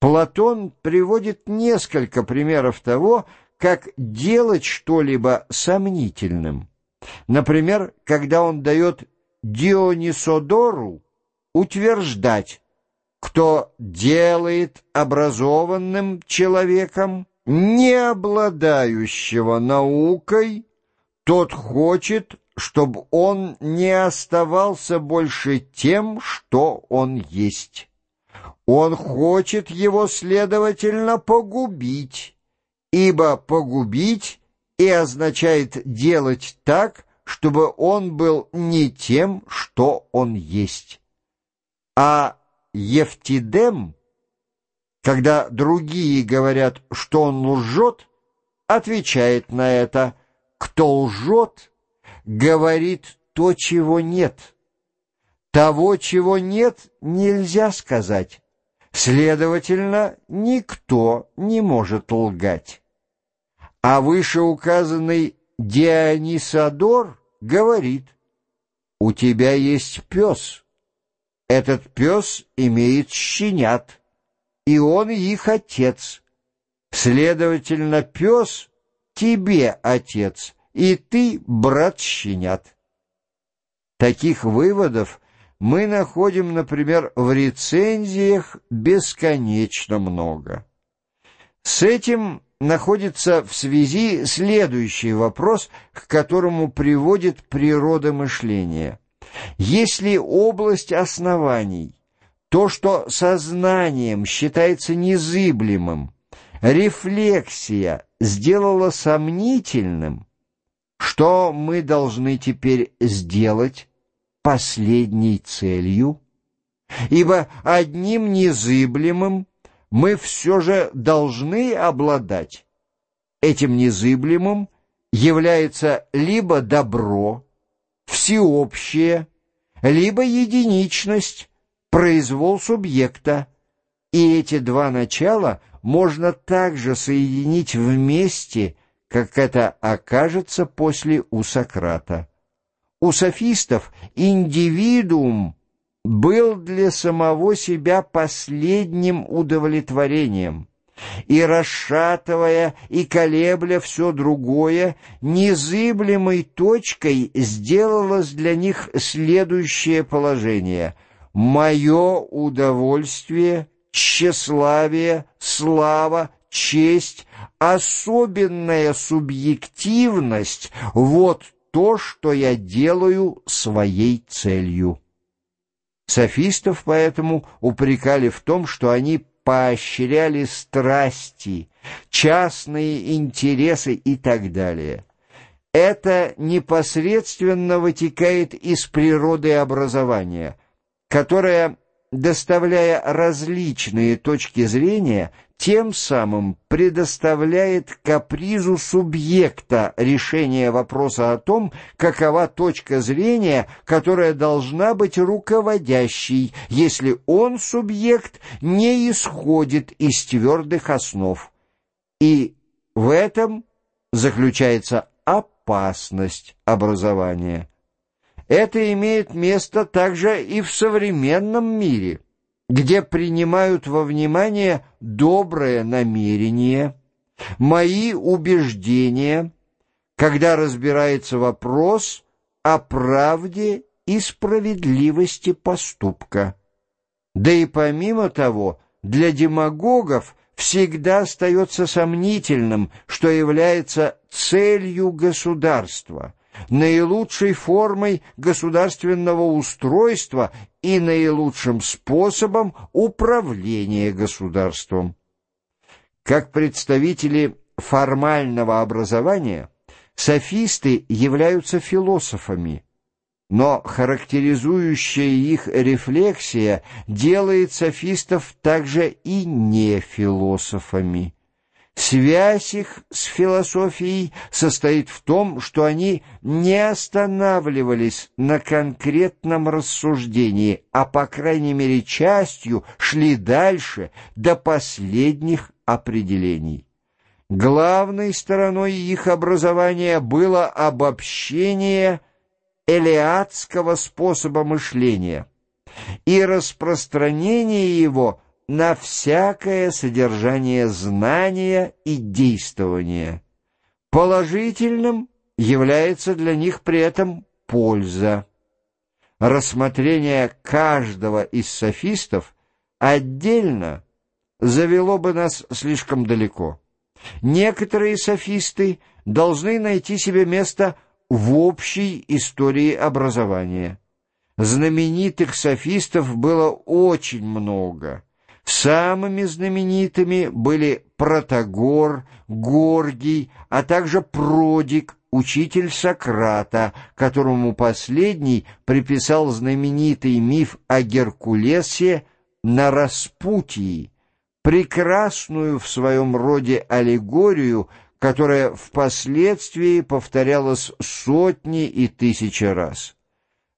Платон приводит несколько примеров того, как делать что-либо сомнительным. Например, когда он дает Дионисодору утверждать, кто делает образованным человеком, не обладающего наукой, тот хочет, чтобы он не оставался больше тем, что он есть. Он хочет его, следовательно, погубить, ибо погубить и означает делать так, чтобы он был не тем, что он есть. А Евтидем, когда другие говорят, что он лжет, отвечает на это, кто лжет, говорит то, чего нет. Того, чего нет, нельзя сказать. Следовательно, никто не может лгать. А вышеуказанный Дионисодор говорит, «У тебя есть пес. Этот пес имеет щенят, и он их отец. Следовательно, пес тебе отец, и ты брат щенят». Таких выводов мы находим, например, в рецензиях бесконечно много. С этим находится в связи следующий вопрос, к которому приводит природа мышления. Если область оснований, то, что сознанием считается незыблемым, рефлексия сделала сомнительным, что мы должны теперь сделать последней целью? Ибо одним незыблемым мы все же должны обладать. Этим незыблемым является либо добро, всеобщее, либо единичность, произвол субъекта, и эти два начала можно также соединить вместе, как это окажется после у Сократа. У софистов индивидуум был для самого себя последним удовлетворением, и, расшатывая и колебля все другое, незыблемой точкой сделалось для них следующее положение. «Мое удовольствие, тщеславие, слава, честь, особенная субъективность — вот то, что я делаю своей целью». Софистов поэтому упрекали в том, что они поощряли страсти, частные интересы и так далее. Это непосредственно вытекает из природы образования, которое доставляя различные точки зрения, тем самым предоставляет капризу субъекта решение вопроса о том, какова точка зрения, которая должна быть руководящей, если он, субъект, не исходит из твердых основ. И в этом заключается опасность образования. Это имеет место также и в современном мире, где принимают во внимание доброе намерение, мои убеждения, когда разбирается вопрос о правде и справедливости поступка. Да и помимо того, для демагогов всегда остается сомнительным, что является целью государства – наилучшей формой государственного устройства и наилучшим способом управления государством. Как представители формального образования, софисты являются философами, но характеризующая их рефлексия делает софистов также и не философами. Связь их с философией состоит в том, что они не останавливались на конкретном рассуждении, а, по крайней мере, частью шли дальше, до последних определений. Главной стороной их образования было обобщение элеатского способа мышления и распространение его на всякое содержание знания и действования. Положительным является для них при этом польза. Рассмотрение каждого из софистов отдельно завело бы нас слишком далеко. Некоторые софисты должны найти себе место в общей истории образования. Знаменитых софистов было очень много. Самыми знаменитыми были Протагор, Горгий, а также Продик, учитель Сократа, которому последний приписал знаменитый миф о Геркулесе на распутии, прекрасную в своем роде аллегорию, которая впоследствии повторялась сотни и тысячи раз.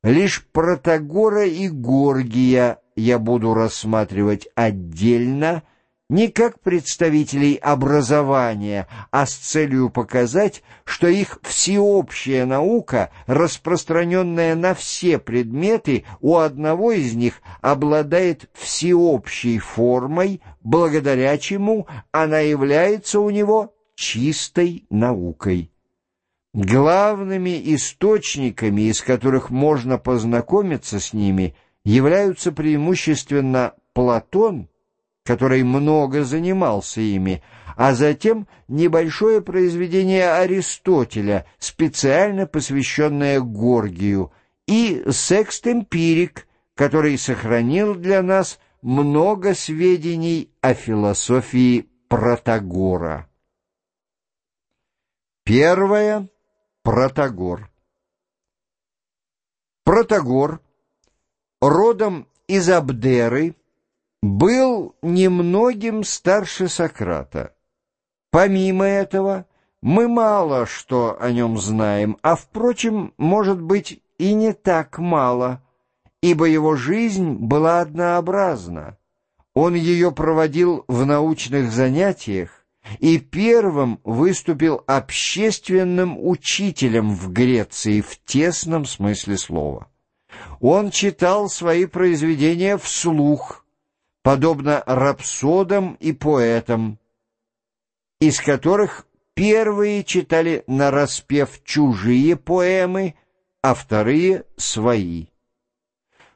Лишь Протагора и Горгия я буду рассматривать отдельно, не как представителей образования, а с целью показать, что их всеобщая наука, распространенная на все предметы, у одного из них обладает всеобщей формой, благодаря чему она является у него чистой наукой. Главными источниками, из которых можно познакомиться с ними, являются преимущественно Платон, который много занимался ими, а затем небольшое произведение Аристотеля, специально посвященное Горгию, и секст-эмпирик, который сохранил для нас много сведений о философии Протагора. Первое — Протагор. Протагор, родом из Абдеры, был немногим старше Сократа. Помимо этого, мы мало что о нем знаем, а, впрочем, может быть, и не так мало, ибо его жизнь была однообразна. Он ее проводил в научных занятиях, и первым выступил общественным учителем в Греции в тесном смысле слова. Он читал свои произведения вслух, подобно рапсодам и поэтам, из которых первые читали нараспев чужие поэмы, а вторые — свои.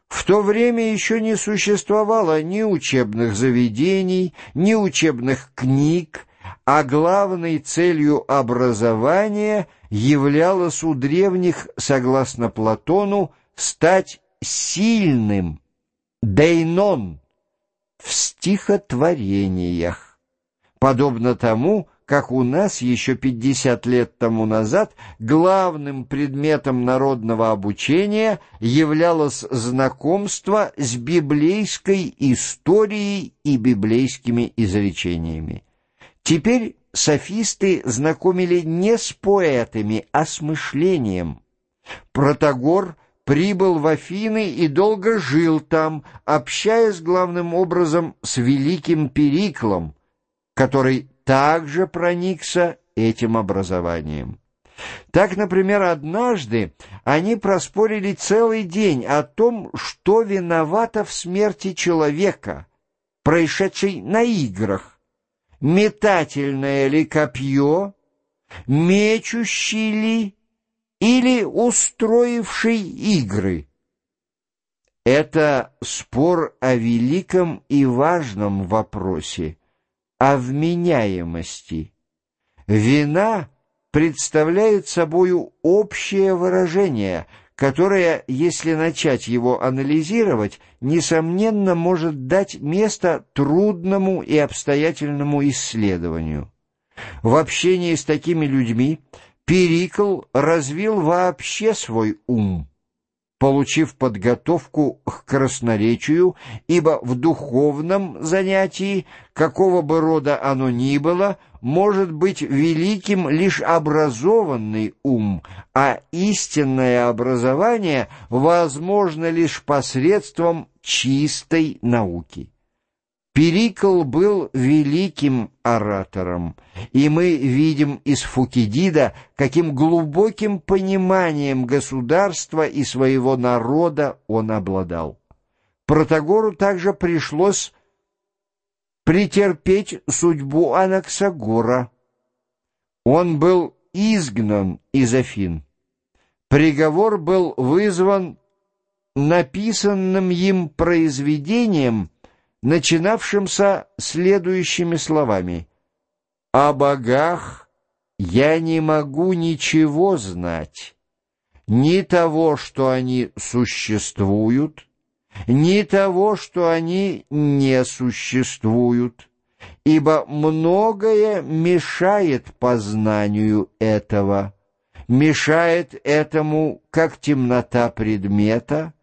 В то время еще не существовало ни учебных заведений, ни учебных книг, а главной целью образования являлось у древних, согласно Платону, стать сильным, дейнон, в стихотворениях, подобно тому, как у нас еще 50 лет тому назад главным предметом народного обучения являлось знакомство с библейской историей и библейскими изречениями. Теперь софисты знакомили не с поэтами, а с мышлением. Протагор прибыл в Афины и долго жил там, общаясь главным образом с великим Периклом, который также проникся этим образованием. Так, например, однажды они проспорили целый день о том, что виновато в смерти человека, происшедшей на играх, метательное ли копье, мечущий ли или устроивший игры. Это спор о великом и важном вопросе, о вменяемости. Вина представляет собою общее выражение – которое, если начать его анализировать, несомненно может дать место трудному и обстоятельному исследованию. В общении с такими людьми Перикл развил вообще свой ум получив подготовку к красноречию, ибо в духовном занятии, какого бы рода оно ни было, может быть великим лишь образованный ум, а истинное образование возможно лишь посредством чистой науки. Перикл был великим оратором, и мы видим из Фукидида, каким глубоким пониманием государства и своего народа он обладал. Протагору также пришлось претерпеть судьбу Анаксагора. Он был изгнан из Афин. Приговор был вызван написанным им произведением, начинавшимся следующими словами. «О богах я не могу ничего знать, ни того, что они существуют, ни того, что они не существуют, ибо многое мешает познанию этого, мешает этому как темнота предмета,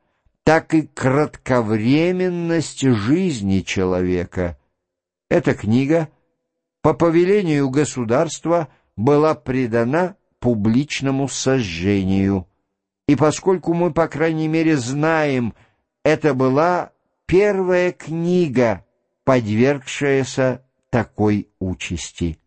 так и кратковременность жизни человека. Эта книга по повелению государства была предана публичному сожжению. И поскольку мы, по крайней мере, знаем, это была первая книга, подвергшаяся такой участи.